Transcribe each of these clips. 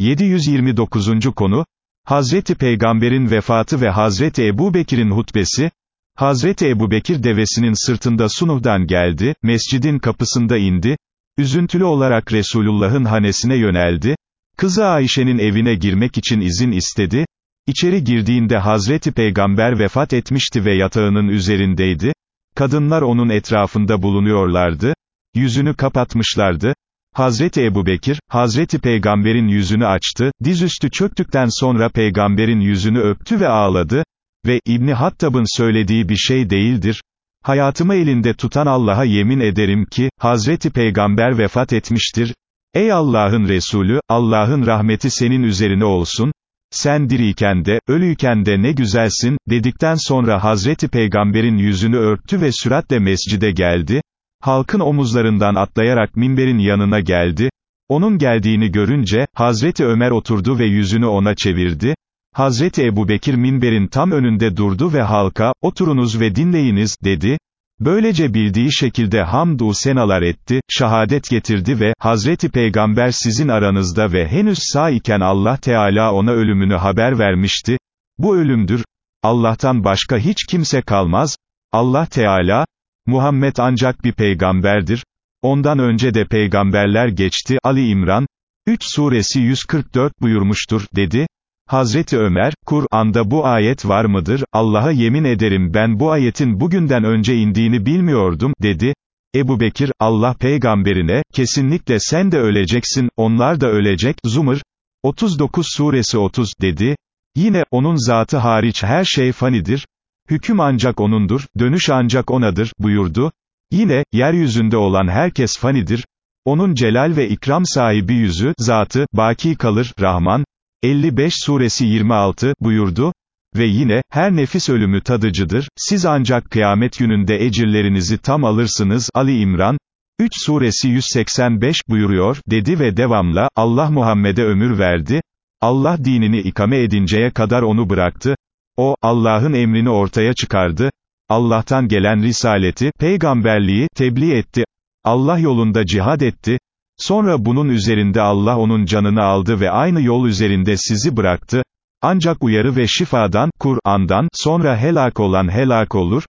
729. konu, Hazreti Peygamber'in vefatı ve Hazreti Ebu Bekir'in hutbesi, Hazreti Ebu Bekir devesinin sırtında Sunuh'dan geldi, mescidin kapısında indi, üzüntülü olarak Resulullah'ın hanesine yöneldi, kızı Ayşe'nin evine girmek için izin istedi, İçeri girdiğinde Hazreti Peygamber vefat etmişti ve yatağının üzerindeydi, kadınlar onun etrafında bulunuyorlardı, yüzünü kapatmışlardı, Hazreti Ebu Bekir, Hazreti Peygamber'in yüzünü açtı, dizüstü çöktükten sonra Peygamber'in yüzünü öptü ve ağladı, ve İbni Hattab'ın söylediği bir şey değildir, hayatımı elinde tutan Allah'a yemin ederim ki, Hazreti Peygamber vefat etmiştir, ey Allah'ın Resulü, Allah'ın rahmeti senin üzerine olsun, sen diriyken de, ölüyken de ne güzelsin, dedikten sonra Hazreti Peygamber'in yüzünü örttü ve süratle mescide geldi, halkın omuzlarından atlayarak minberin yanına geldi, onun geldiğini görünce, Hazreti Ömer oturdu ve yüzünü ona çevirdi, Hazreti Ebu Bekir minberin tam önünde durdu ve halka, oturunuz ve dinleyiniz, dedi, Böylece bildiği şekilde hamdu senalar etti, şahadet getirdi ve, Hazreti Peygamber sizin aranızda ve henüz sağ iken Allah Teala ona ölümünü haber vermişti, bu ölümdür, Allah'tan başka hiç kimse kalmaz, Allah Teala, Muhammed ancak bir peygamberdir, ondan önce de peygamberler geçti, Ali İmran, 3 suresi 144 buyurmuştur, dedi, Hazreti Ömer, Kur'an'da bu ayet var mıdır, Allah'a yemin ederim ben bu ayetin bugünden önce indiğini bilmiyordum, dedi. Ebu Bekir, Allah peygamberine, kesinlikle sen de öleceksin, onlar da ölecek, Zumur, 39 suresi 30, dedi. Yine, onun zatı hariç her şey fanidir, hüküm ancak onundur, dönüş ancak onadır, buyurdu. Yine, yeryüzünde olan herkes fanidir, onun celal ve ikram sahibi yüzü, zatı, baki kalır, Rahman, 55 suresi 26, buyurdu, ve yine, her nefis ölümü tadıcıdır, siz ancak kıyamet gününde ecirlerinizi tam alırsınız, Ali İmran, 3 suresi 185, buyuruyor, dedi ve devamla, Allah Muhammed'e ömür verdi, Allah dinini ikame edinceye kadar onu bıraktı, o, Allah'ın emrini ortaya çıkardı, Allah'tan gelen risaleti, peygamberliği, tebliğ etti, Allah yolunda cihad etti, Sonra bunun üzerinde Allah onun canını aldı ve aynı yol üzerinde sizi bıraktı, ancak uyarı ve şifadan, Kur'an'dan, sonra helak olan helak olur,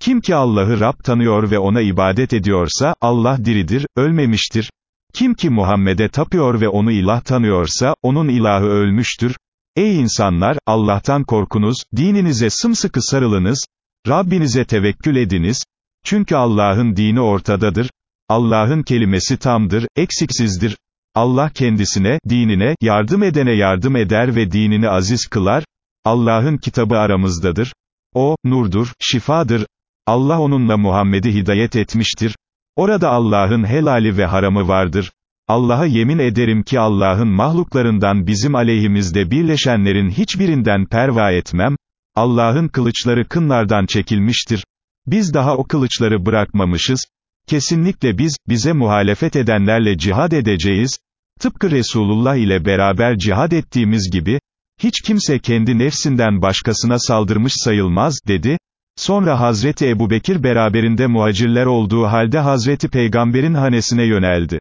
kim ki Allah'ı Rab tanıyor ve ona ibadet ediyorsa, Allah diridir, ölmemiştir. Kim ki Muhammed'e tapıyor ve onu ilah tanıyorsa, onun ilahı ölmüştür. Ey insanlar, Allah'tan korkunuz, dininize sımsıkı sarılınız, Rabbinize tevekkül ediniz, çünkü Allah'ın dini ortadadır, Allah'ın kelimesi tamdır, eksiksizdir. Allah kendisine, dinine, yardım edene yardım eder ve dinini aziz kılar. Allah'ın kitabı aramızdadır. O, nurdur, şifadır. Allah onunla Muhammed'i hidayet etmiştir. Orada Allah'ın helali ve haramı vardır. Allah'a yemin ederim ki Allah'ın mahluklarından bizim aleyhimizde birleşenlerin hiçbirinden perva etmem. Allah'ın kılıçları kınlardan çekilmiştir. Biz daha o kılıçları bırakmamışız. Kesinlikle biz, bize muhalefet edenlerle cihad edeceğiz, tıpkı Resulullah ile beraber cihad ettiğimiz gibi, hiç kimse kendi nefsinden başkasına saldırmış sayılmaz, dedi, sonra Hazreti Ebu Bekir beraberinde muhacirler olduğu halde Hazreti Peygamber'in hanesine yöneldi.